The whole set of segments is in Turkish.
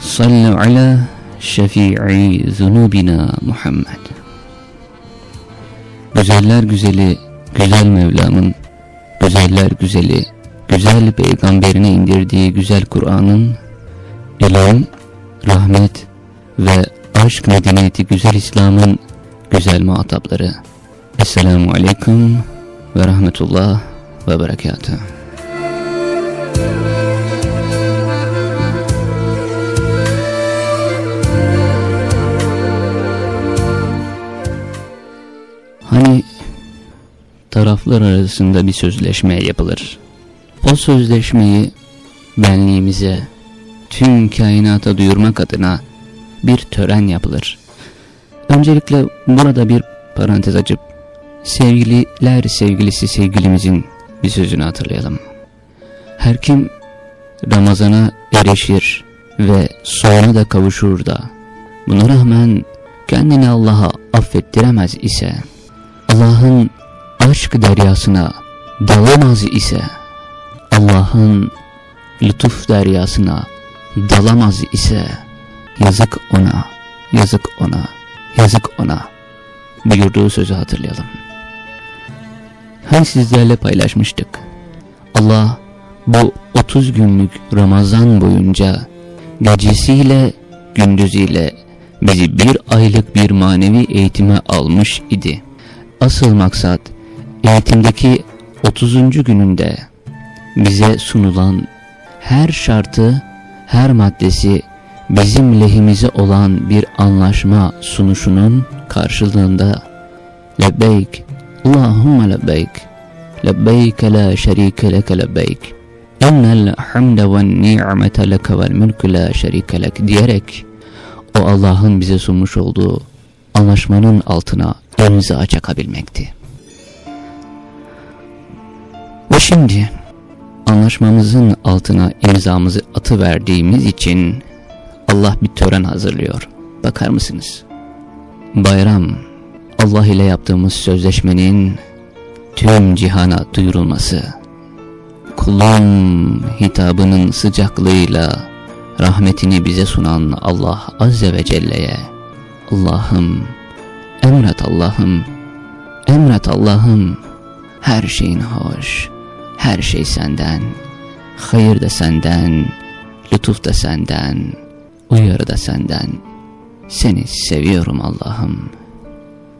صلوا على شفيع ذنوبنا Muhammed Güzeller güzeli, güzel Mevlam'ın, güzeller güzeli, güzel peygamberine indirdiği güzel Kur'an'ın, ilim, rahmet ve aşk medeniyeti güzel İslam'ın güzel muhatapları. Esselamu Aleyküm ve Rahmetullah ve Berekatuhu. Taraflar arasında bir sözleşme yapılır. O sözleşmeyi benliğimize, tüm kainata duyurmak adına bir tören yapılır. Öncelikle burada bir parantez açıp sevgililer sevgilisi sevgilimizin bir sözünü hatırlayalım. Her kim Ramazan'a erişir ve sonra da kavuşur da buna rağmen kendini Allah'a affettiremez ise Allah'ın aşk deryasına dalamaz ise Allah'ın lütuf deryasına dalamaz ise yazık ona, yazık ona, yazık ona buyurduğu sözü hatırlayalım. Hani sizlerle paylaşmıştık. Allah bu 30 günlük Ramazan boyunca gecesiyle gündüzüyle bizi bir aylık bir manevi eğitime almış idi. Asıl maksat eğitimdeki 30. gününde bize sunulan her şartı, her maddesi bizim lehimize olan bir anlaşma sunuşunun karşılığında lebbeyk, Allahümme lebbeyk, lebbeyk la şerike leke lebbeyk, innel hamde ve ni'mete leke vel mülkü la şerike lek diyerek o Allah'ın bize sunmuş olduğu anlaşmanın altına imza çakabilmekti. Ve şimdi anlaşmamızın altına imzamızı atıverdiğimiz için Allah bir tören hazırlıyor. Bakar mısınız? Bayram, Allah ile yaptığımız sözleşmenin tüm cihana duyurulması, kulun hitabının sıcaklığıyla rahmetini bize sunan Allah Azze ve Celle'ye, Allah'ım, emret Allah'ım, emret Allah'ım, her şeyin hoş, her şey senden, hayır da senden, lütuf da senden, uyarı da senden. Seni seviyorum Allah'ım.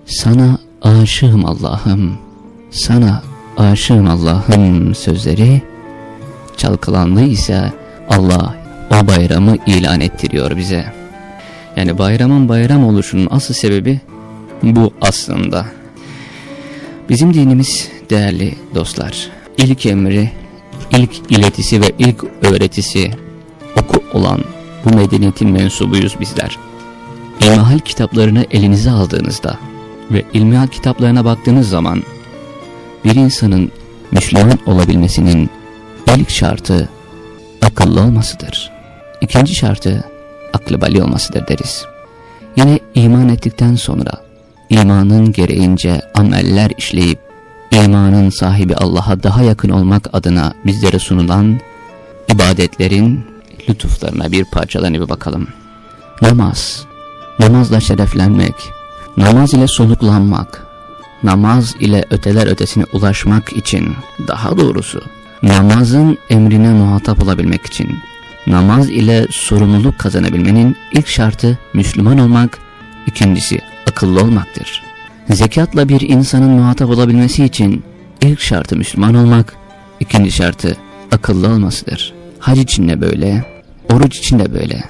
Sana aşığım Allah'ım. Sana aşığım Allah'ım sözleri çalkalandı ise Allah o bayramı ilan ettiriyor bize. Yani bayramın bayram oluşunun asıl sebebi bu aslında. Bizim dinimiz değerli dostlar, ilk emri, ilk iletisi ve ilk öğretisi oku olan bu medeniyetin mensubuyuz bizler. İlmihal kitaplarını elinize aldığınızda ve ilmihal kitaplarına baktığınız zaman bir insanın Müslüman olabilmesinin ilk şartı akıllı olmasıdır. İkinci şartı aklı bali olmasıdır deriz. Yine iman ettikten sonra imanın gereğince ameller işleyip imanın sahibi Allah'a daha yakın olmak adına bizlere sunulan ibadetlerin lütuflarına bir parçalarına bir bakalım. Namaz, namazla şereflenmek, namaz ile soluklanmak, namaz ile öteler ötesine ulaşmak için, daha doğrusu namazın emrine muhatap olabilmek için, namaz ile sorumluluk kazanabilmenin ilk şartı Müslüman olmak, ikincisi akıllı olmaktır. Zekatla bir insanın muhatap olabilmesi için ilk şartı Müslüman olmak, ikinci şartı akıllı olmasıdır. Hac için de böyle, oruç için de böyle.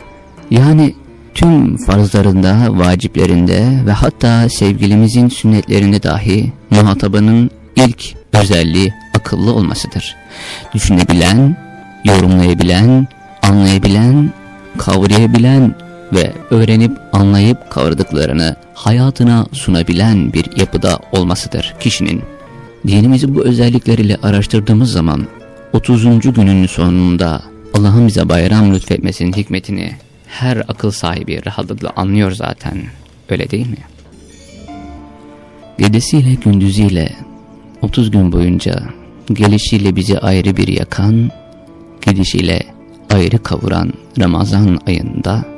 Yani tüm farzlarında, vaciplerinde ve hatta sevgilimizin sünnetlerinde dahi muhatabının ilk özelliği akıllı olmasıdır. Düşünebilen, yorumlayabilen, anlayabilen, kavrayabilen, ve öğrenip anlayıp kavradıklarını hayatına sunabilen bir yapıda olmasıdır kişinin. Dinimizi bu özellikleriyle araştırdığımız zaman 30. günün sonunda Allah'ın bize bayram lütfetmesinin hikmetini her akıl sahibi rahatlıkla anlıyor zaten. Öyle değil mi? Gecesiyle gündüzüyle 30 gün boyunca gelişiyle bizi ayrı bir yakan, gidişiyle ayrı kavuran Ramazan ayında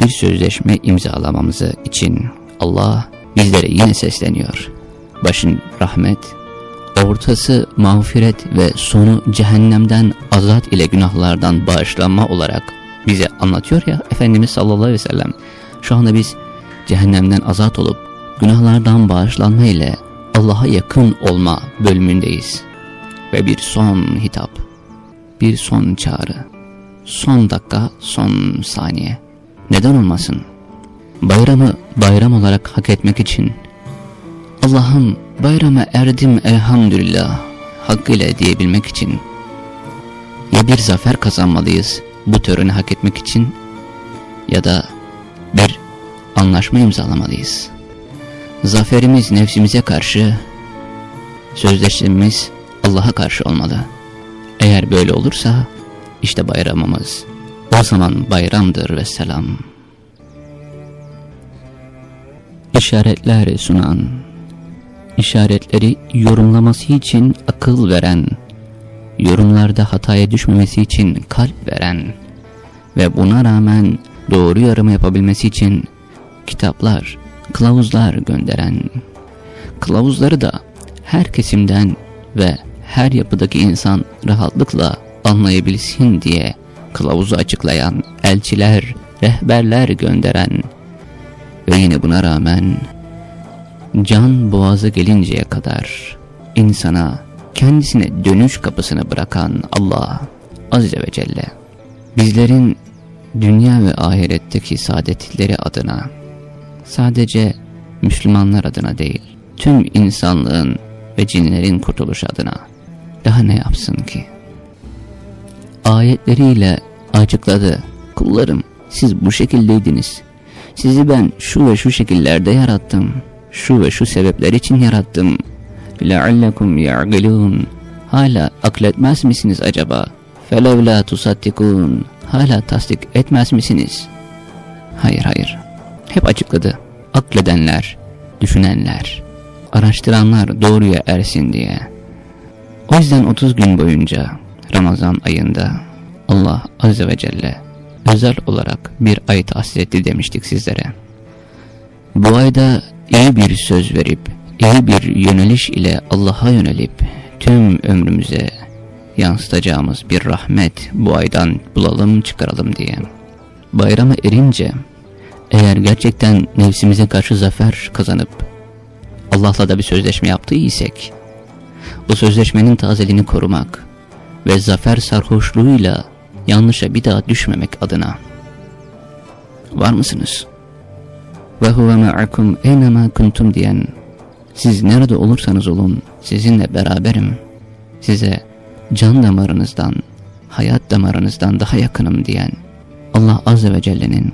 bir sözleşme imzalamamızı için Allah bizlere yine sesleniyor. Başın rahmet, ortası mağfiret ve sonu cehennemden azat ile günahlardan bağışlanma olarak bize anlatıyor ya Efendimiz sallallahu aleyhi ve sellem. Şu anda biz cehennemden azat olup günahlardan bağışlanma ile Allah'a yakın olma bölümündeyiz. Ve bir son hitap, bir son çağrı, son dakika, son saniye. Neden olmasın? Bayramı bayram olarak hak etmek için Allah'ım bayrama erdim elhamdülillah hakkıyla diyebilmek için ya bir zafer kazanmalıyız bu töreni hak etmek için ya da bir anlaşma imzalamalıyız. Zaferimiz nefsimize karşı, sözleşmemiz Allah'a karşı olmalı. Eğer böyle olursa işte bayramımız o zaman bayramdır ve selam. İşaretler sunan, işaretleri yorumlaması için akıl veren, yorumlarda hataya düşmemesi için kalp veren ve buna rağmen doğru yorum yapabilmesi için kitaplar, kılavuzlar gönderen, kılavuzları da her kesimden ve her yapıdaki insan rahatlıkla anlayabilsin diye kılavuzu açıklayan elçiler, rehberler gönderen ve yine buna rağmen can boğazı gelinceye kadar insana kendisine dönüş kapısını bırakan Allah Azze ve Celle bizlerin dünya ve ahiretteki saadetleri adına sadece Müslümanlar adına değil tüm insanlığın ve cinlerin kurtuluşu adına daha ne yapsın ki? Ayetleriyle açıkladı. Kullarım siz bu şekildeydiniz. Sizi ben şu ve şu şekillerde yarattım. Şu ve şu sebepler için yarattım. لَعَلَّكُمْ يَعْقِلُونَ Hala akletmez misiniz acaba? فَلَوْلَا تُصَدِّقُونَ Hala tasdik etmez misiniz? Hayır hayır. Hep açıkladı. Akledenler, düşünenler, araştıranlar doğruya ersin diye. O yüzden 30 gün boyunca Ramazan ayında Allah Azze ve Celle özel olarak bir ay tahsis etti demiştik sizlere. Bu ayda iyi bir söz verip, iyi bir yöneliş ile Allah'a yönelip tüm ömrümüze yansıtacağımız bir rahmet bu aydan bulalım çıkaralım diye. Bayrama erince eğer gerçekten nefsimize karşı zafer kazanıp Allah'la da bir sözleşme yaptıysak bu sözleşmenin tazeliğini korumak ve zafer sarhoşluğuyla yanlışa bir daha düşmemek adına. Var mısınız? Ve huve ma'akum eynema kuntum diyen, siz nerede olursanız olun, sizinle beraberim, size can damarınızdan, hayat damarınızdan daha yakınım diyen, Allah Azze ve Celle'nin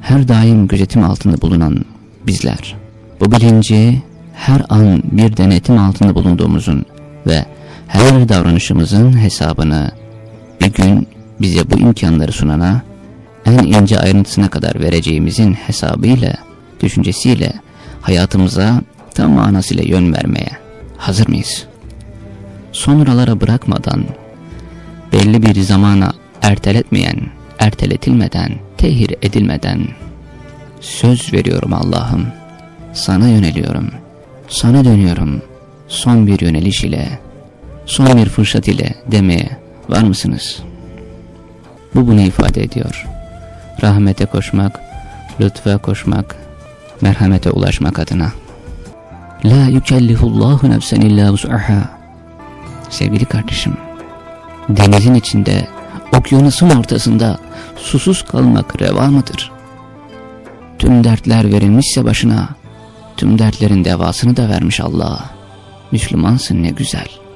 her daim gözetim altında bulunan bizler, bu bilinci her an bir denetim altında bulunduğumuzun ve her davranışımızın hesabını bir gün bize bu imkanları sunana en ince ayrıntısına kadar vereceğimizin hesabıyla, düşüncesiyle hayatımıza tam manasıyla yön vermeye hazır mıyız? Sonralara bırakmadan, belli bir zamana erteletmeyen, erteletilmeden, tehir edilmeden söz veriyorum Allah'ım, sana yöneliyorum, sana dönüyorum, son bir yöneliş ile, son bir fırsat ile demeye var mısınız? Bu bunu ifade ediyor. Rahmete koşmak, lütfa koşmak, merhamete ulaşmak adına. La yükellifullahu nefsen illa vus'aha. Sevgili kardeşim, denizin içinde, okyanusun ortasında susuz kalmak reva mıdır? Tüm dertler verilmişse başına, tüm dertlerin devasını da vermiş Allah. Müslümansın ne güzel.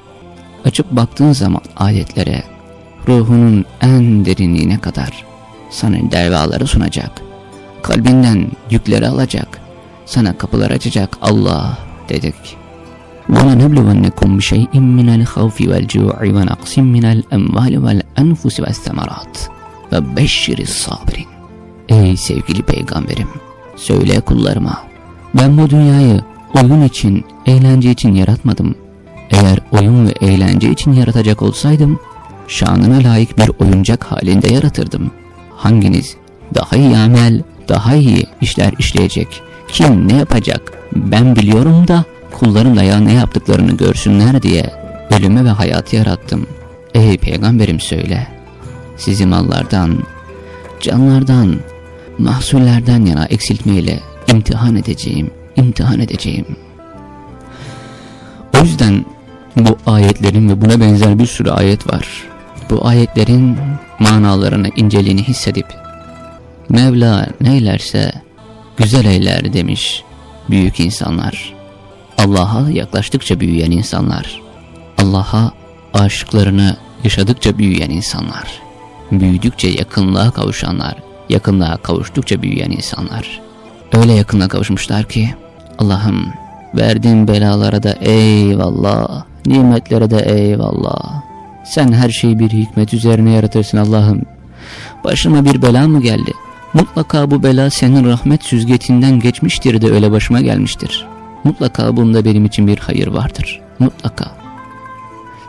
Açıp baktığın zaman ayetlere, ruhunun en derinliğine kadar sana devaları sunacak, kalbinden yükleri alacak, sana kapılar açacak Allah dedik. وَلَنَبْلُوَنَّكُمْ بِشَيْءٍ مِنَ الْخَوْفِ وَالْجُوعِ وَنَقْسٍ مِنَ الْاَمْوَالِ وَالْاَنْفُسِ وَالثَّمَرَاتِ وَبَشِّرِ الصَّابِرِينَ Ey sevgili peygamberim, söyle kullarıma, ben bu dünyayı oyun için, eğlence için yaratmadım. Eğer oyun ve eğlence için yaratacak olsaydım, şanına layık bir oyuncak halinde yaratırdım. Hanginiz daha iyi amel, daha iyi işler işleyecek, kim ne yapacak ben biliyorum da kullarım da ya ne yaptıklarını görsünler diye ölümü ve hayatı yarattım. Ey peygamberim söyle, sizi mallardan, canlardan, mahsullerden yana eksiltmeyle imtihan edeceğim, imtihan edeceğim. O yüzden bu ayetlerin ve buna benzer bir sürü ayet var. Bu ayetlerin manalarını, inceliğini hissedip Mevla neylerse güzel eyler demiş büyük insanlar. Allah'a yaklaştıkça büyüyen insanlar. Allah'a aşıklarını yaşadıkça büyüyen insanlar. Büyüdükçe yakınlığa kavuşanlar, yakınlığa kavuştukça büyüyen insanlar. Öyle yakınlığa kavuşmuşlar ki Allah'ım verdiğin belalara da eyvallah, nimetlere de eyvallah. Sen her şeyi bir hikmet üzerine yaratırsın Allah'ım. Başıma bir bela mı geldi? Mutlaka bu bela senin rahmet süzgetinden geçmiştir de öyle başıma gelmiştir. Mutlaka bunda benim için bir hayır vardır. Mutlaka.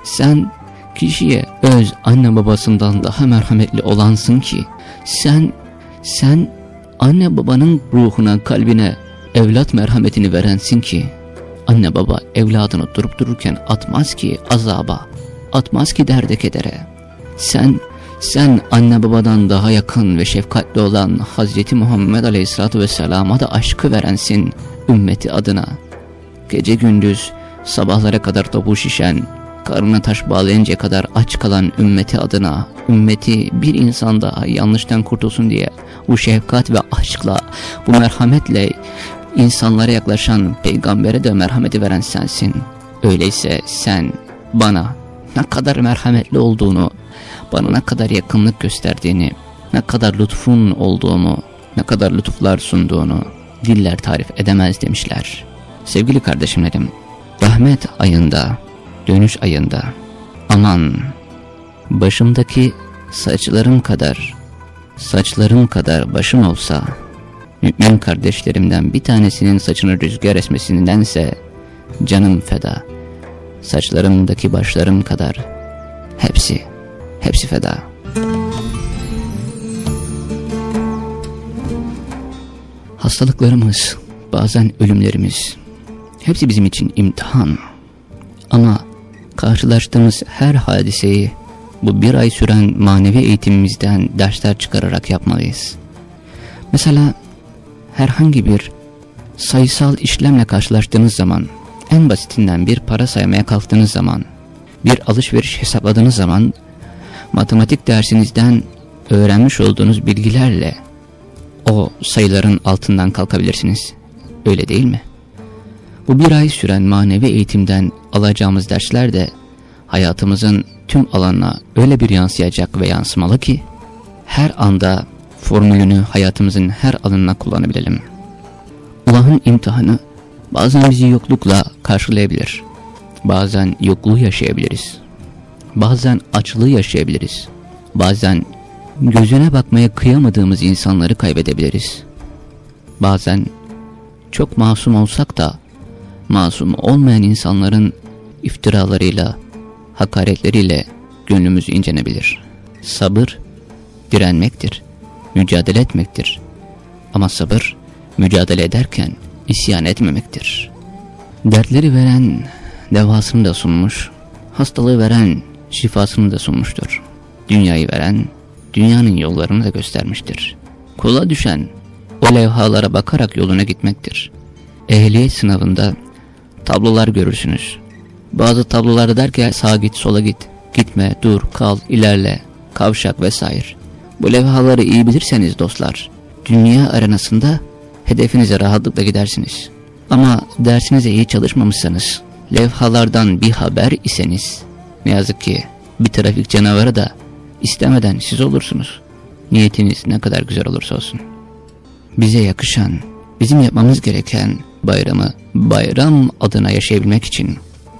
Sen kişiye öz anne babasından daha merhametli olansın ki sen sen anne babanın ruhuna kalbine evlat merhametini verensin ki anne baba evladını durup dururken atmaz ki azaba atmaz ki derde kedere sen sen anne babadan daha yakın ve şefkatli olan Hazreti Muhammed Aleyhisselatü Vesselam'a da aşkı verensin ümmeti adına. Gece gündüz sabahlara kadar topu şişen, karnına taş bağlayınca kadar aç kalan ümmeti adına, ümmeti bir insan daha yanlıştan kurtulsun diye bu şefkat ve aşkla, bu merhametle insanlara yaklaşan peygambere de merhameti veren sensin. Öyleyse sen bana ne kadar merhametli olduğunu, bana ne kadar yakınlık gösterdiğini, ne kadar lütfun olduğumu, ne kadar lütuflar sunduğunu diller tarif edemez demişler. Sevgili kardeşimlerim, rahmet ayında, dönüş ayında, aman başımdaki saçlarım kadar, saçlarım kadar başım olsa, mümin kardeşlerimden bir tanesinin saçını rüzgar esmesindense canım feda, saçlarımdaki başlarım kadar hepsi Hepsi feda. Hastalıklarımız, bazen ölümlerimiz, hepsi bizim için imtihan. Ama karşılaştığımız her hadiseyi bu bir ay süren manevi eğitimimizden dersler çıkararak yapmalıyız. Mesela herhangi bir sayısal işlemle karşılaştığınız zaman, en basitinden bir para saymaya kalktığınız zaman, bir alışveriş hesapladığınız zaman matematik dersinizden öğrenmiş olduğunuz bilgilerle o sayıların altından kalkabilirsiniz. Öyle değil mi? Bu bir ay süren manevi eğitimden alacağımız dersler de hayatımızın tüm alanına öyle bir yansıyacak ve yansımalı ki her anda formülünü hayatımızın her alanına kullanabilelim. Allah'ın imtihanı bazen bizi yoklukla karşılayabilir. Bazen yokluğu yaşayabiliriz. Bazen açlığı yaşayabiliriz. Bazen gözüne bakmaya kıyamadığımız insanları kaybedebiliriz. Bazen çok masum olsak da masum olmayan insanların iftiralarıyla, hakaretleriyle gönlümüz incenebilir. Sabır, direnmektir, mücadele etmektir. Ama sabır, mücadele ederken isyan etmemektir. Dertleri veren devasını da sunmuş, hastalığı veren şifasını da sunmuştur. Dünyayı veren, dünyanın yollarını da göstermiştir. Kula düşen, o levhalara bakarak yoluna gitmektir. Ehliyet sınavında tablolar görürsünüz. Bazı tablolarda der ki sağa git sola git, gitme, dur, kal, ilerle, kavşak vesaire. Bu levhaları iyi bilirseniz dostlar, dünya arenasında hedefinize rahatlıkla gidersiniz. Ama dersinize iyi çalışmamışsanız, levhalardan bir haber iseniz, ne yazık ki bir trafik canavarı da istemeden siz olursunuz. Niyetiniz ne kadar güzel olursa olsun. bize yakışan, bizim yapmamız gereken bayramı bayram adına yaşayabilmek için,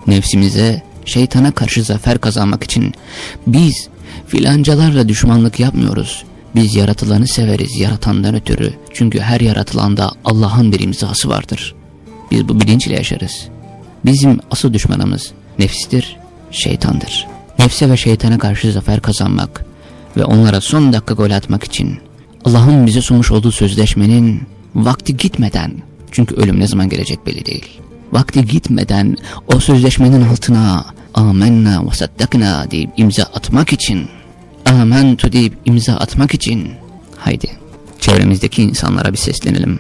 nefsimize, şeytana karşı zafer kazanmak için biz filancalarla düşmanlık yapmıyoruz. Biz yaratılanı severiz yaratandan ötürü. Çünkü her yaratılanda Allah'ın bir imzası vardır. Biz bu bilinçle yaşarız. Bizim asıl düşmanımız nefstir, şeytandır. Nefse ve şeytana karşı zafer kazanmak ve onlara son dakika gol atmak için Allah'ın bize sunmuş olduğu sözleşmenin vakti gitmeden çünkü ölüm ne zaman gelecek belli değil. Vakti gitmeden o sözleşmenin altına amenna ve saddakna deyip imza atmak için amentu deyip imza atmak için haydi çevremizdeki insanlara bir seslenelim.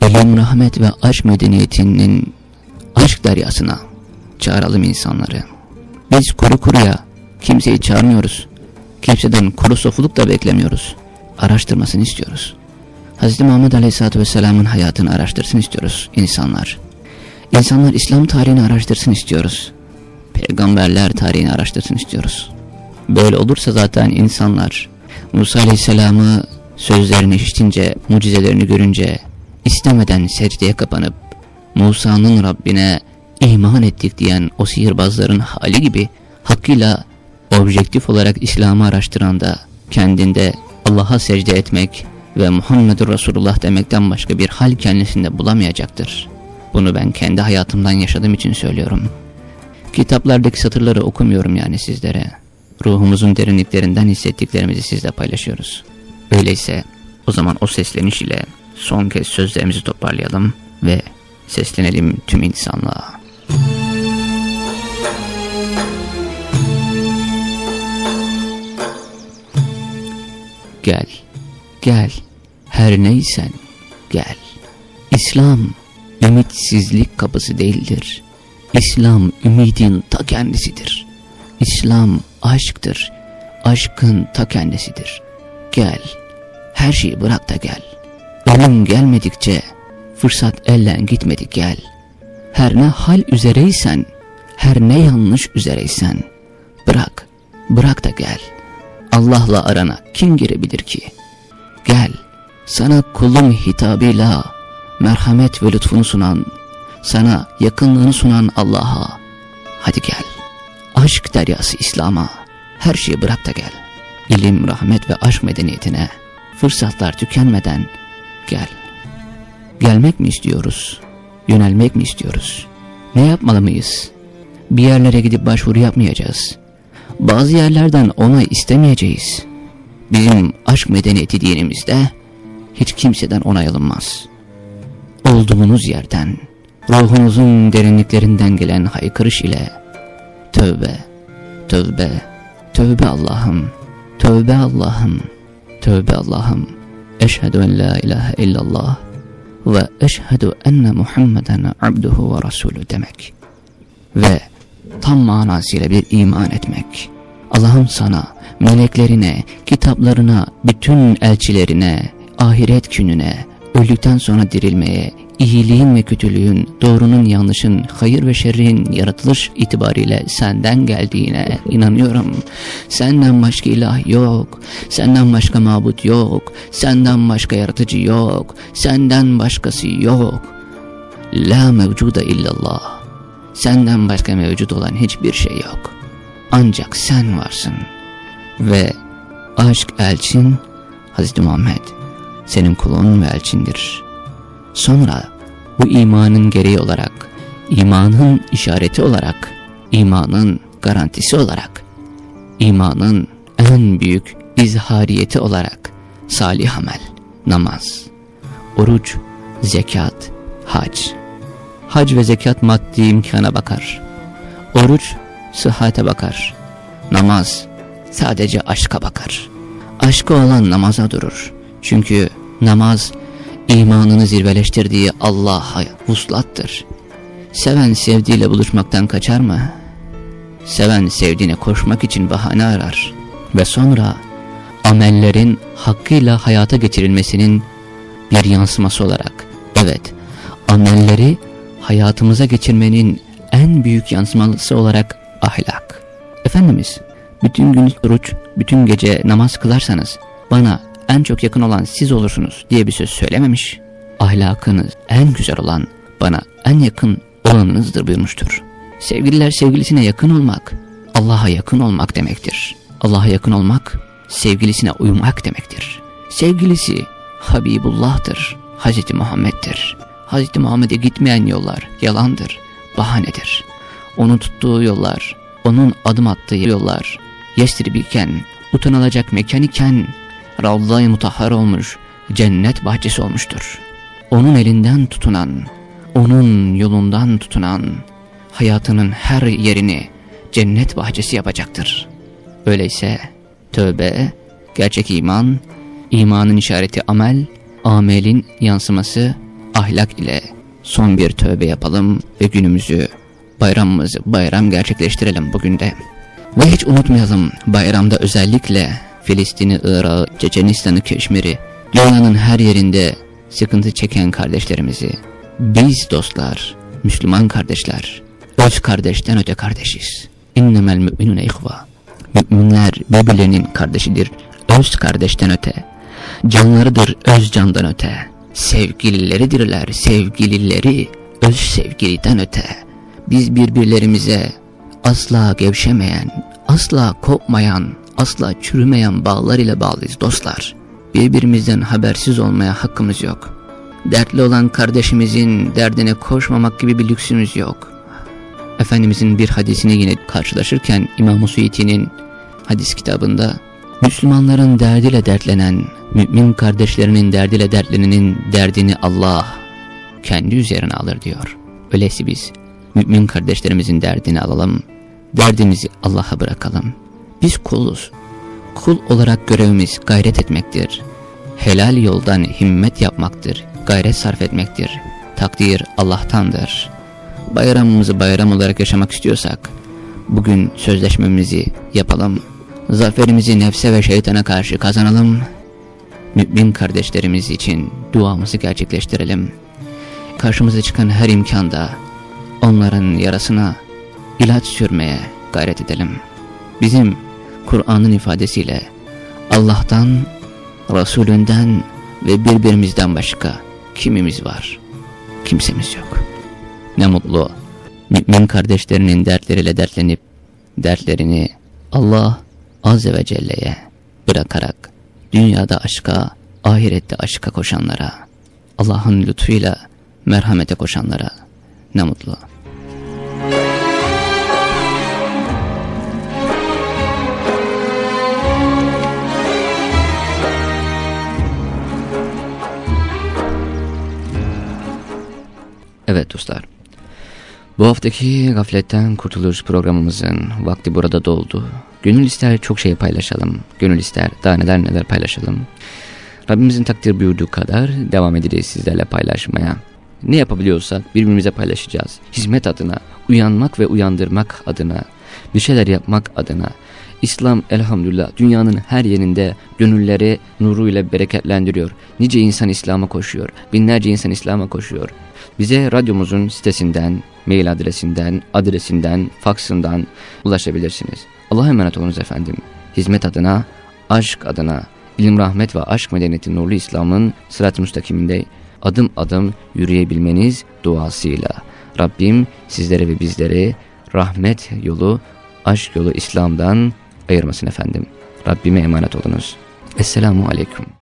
Elim rahmet ve aşk medeniyetinin aşk deryasına çağıralım insanları. Biz kuru kuruya kimseyi çağırmıyoruz. Kimseden kuru sofuluk da beklemiyoruz. Araştırmasını istiyoruz. Hz. Muhammed Aleyhisselatü Vesselam'ın hayatını araştırsın istiyoruz insanlar. İnsanlar İslam tarihini araştırsın istiyoruz. Peygamberler tarihini araştırsın istiyoruz. Böyle olursa zaten insanlar Musa Aleyhisselam'ı sözlerini işitince, mucizelerini görünce istemeden secdeye kapanıp Musa'nın Rabbine iman ettik diyen o sihirbazların hali gibi hakkıyla objektif olarak İslam'ı araştıran da kendinde Allah'a secde etmek ve Muhammedur Resulullah demekten başka bir hal kendisinde bulamayacaktır. Bunu ben kendi hayatımdan yaşadığım için söylüyorum. Kitaplardaki satırları okumuyorum yani sizlere. Ruhumuzun derinliklerinden hissettiklerimizi sizle paylaşıyoruz. Öyleyse o zaman o sesleniş ile son kez sözlerimizi toparlayalım ve seslenelim tüm insanlığa. Gel, gel, her neysen gel. İslam ümitsizlik kapısı değildir. İslam ümidin ta kendisidir. İslam aşktır. Aşkın ta kendisidir. Gel, her şeyi bırak da gel. Ölüm gelmedikçe fırsat elden gitmedi gel. Her ne hal üzereysen, her ne yanlış üzereysen, bırak, bırak da gel. Allah'la arana kim girebilir ki? Gel, sana kulum hitabıyla merhamet ve lütfunu sunan, sana yakınlığını sunan Allah'a, hadi gel. Aşk deryası İslam'a, her şeyi bırak da gel. İlim, rahmet ve aşk medeniyetine, fırsatlar tükenmeden gel. Gelmek mi istiyoruz? Yönelmek mi istiyoruz? Ne yapmalı mıyız? Bir yerlere gidip başvuru yapmayacağız. Bazı yerlerden onay istemeyeceğiz. Bizim aşk medeniyeti dinimizde hiç kimseden onay alınmaz. Olduğunuz yerden, ruhunuzun derinliklerinden gelen haykırış ile tövbe, tövbe, tövbe Allah'ım, tövbe Allah'ım, tövbe Allah'ım, eşhedü en la ilahe illallah ve eşhedü enne Muhammeden abduhu ve rasulü demek. Ve tam manasıyla bir iman etmek. Allah'ım sana, meleklerine, kitaplarına, bütün elçilerine, ahiret gününe, öldükten sonra dirilmeye, iyiliğin ve kötülüğün, doğrunun yanlışın, hayır ve şerrin yaratılış itibariyle senden geldiğine inanıyorum. Senden başka ilah yok, senden başka mabut yok, senden başka yaratıcı yok, senden başkası yok. La mevcuda illallah. Senden başka mevcut olan hiçbir şey yok. Ancak sen varsın. Ve aşk elçin Hazreti Muhammed senin kulun ve elçindir. Sonra bu imanın gereği olarak, imanın işareti olarak, imanın garantisi olarak, imanın en büyük izhariyeti olarak salih amel, namaz, oruç, zekat, hac. Hac ve zekat maddi imkana bakar. Oruç sıhhate bakar. Namaz sadece aşka bakar. Aşkı olan namaza durur. Çünkü namaz imanını zirveleştirdiği Allah'a vuslattır. Seven sevdiğiyle buluşmaktan kaçar mı? Seven sevdiğine koşmak için bahane arar. Ve sonra amellerin hakkıyla hayata geçirilmesinin bir yansıması olarak, evet, amelleri hayatımıza geçirmenin en büyük yansıması olarak ahlak. Efendimiz, bütün gün oruç, bütün gece namaz kılarsanız, bana en çok yakın olan siz olursunuz diye bir söz söylememiş. Ahlakınız en güzel olan bana en yakın olanınızdır buyurmuştur. Sevgililer sevgilisine yakın olmak, Allah'a yakın olmak demektir. Allah'a yakın olmak, sevgilisine uymak demektir. Sevgilisi Habibullah'tır, Hazreti Muhammed'dir. Hazreti Muhammed'e gitmeyen yollar yalandır, bahanedir. Onun tuttuğu yollar, onun adım attığı yollar, yestribiken, utanılacak mekan iken, Ravza-i Mutahhar olmuş, cennet bahçesi olmuştur. Onun elinden tutunan, onun yolundan tutunan, hayatının her yerini cennet bahçesi yapacaktır. Öyleyse tövbe, gerçek iman, imanın işareti amel, amelin yansıması ahlak ile son bir tövbe yapalım ve günümüzü, bayramımızı bayram gerçekleştirelim bugün de. Ve hiç unutmayalım bayramda özellikle Filistin'i, Irak'ı, Çeçenistan'ı, Keşmir'i, dünyanın her yerinde sıkıntı çeken kardeşlerimizi, biz dostlar, Müslüman kardeşler, öz kardeşten öte kardeşiz. İnnemel müminune ihva. Müminler birbirlerinin kardeşidir, öz kardeşten öte. Canlarıdır öz candan öte. Sevgilileridirler, sevgilileri öz sevgiliden öte. Biz birbirlerimize asla gevşemeyen, asla kopmayan, asla çürümeyen bağlar ile bağlıyız dostlar. Birbirimizden habersiz olmaya hakkımız yok. Dertli olan kardeşimizin derdine koşmamak gibi bir lüksümüz yok. Efendimizin bir hadisini yine karşılaşırken İmam-ı Suyiti'nin hadis kitabında Müslümanların derdiyle dertlenen, mümin kardeşlerinin derdiyle dertlenenin derdini Allah kendi üzerine alır diyor. Öyleyse biz mümin kardeşlerimizin derdini alalım, derdimizi Allah'a bırakalım. Biz kuluz. Kul olarak görevimiz gayret etmektir. Helal yoldan himmet yapmaktır, gayret sarf etmektir. Takdir Allah'tandır. Bayramımızı bayram olarak yaşamak istiyorsak, bugün sözleşmemizi yapalım. Zaferimizi nefse ve şeytana karşı kazanalım. Mümin kardeşlerimiz için duamızı gerçekleştirelim. Karşımıza çıkan her imkanda onların yarasına ilaç sürmeye gayret edelim. Bizim Kur'an'ın ifadesiyle Allah'tan, Resulünden ve birbirimizden başka kimimiz var? Kimsemiz yok. Ne mutlu mümin kardeşlerinin dertleriyle dertlenip dertlerini Allah Azze ve Celle'ye bırakarak dünyada aşka, ahirette aşka koşanlara, Allah'ın lütfuyla merhamete koşanlara ne mutlu. Evet dostlar. Bu haftaki Gafletten Kurtuluş programımızın vakti burada doldu. Gönül ister çok şey paylaşalım. Gönül ister daha neler neler paylaşalım. Rabbimizin takdir buyurduğu kadar devam edeceğiz sizlerle paylaşmaya. Ne yapabiliyorsak birbirimize paylaşacağız. Hizmet adına, uyanmak ve uyandırmak adına, bir şeyler yapmak adına. İslam elhamdülillah dünyanın her yerinde gönülleri nuruyla bereketlendiriyor. Nice insan İslam'a koşuyor. Binlerce insan İslam'a koşuyor. Bize radyomuzun sitesinden, mail adresinden, adresinden, faksından ulaşabilirsiniz. Allah'a emanet olunuz efendim. Hizmet adına, aşk adına, ilim, rahmet ve aşk medeniyeti nurlu İslam'ın sırat-ı müstakiminde adım adım yürüyebilmeniz duasıyla. Rabbim sizlere ve bizleri rahmet yolu, aşk yolu İslam'dan ayırmasın efendim. Rabbime emanet olunuz. Esselamu Aleyküm.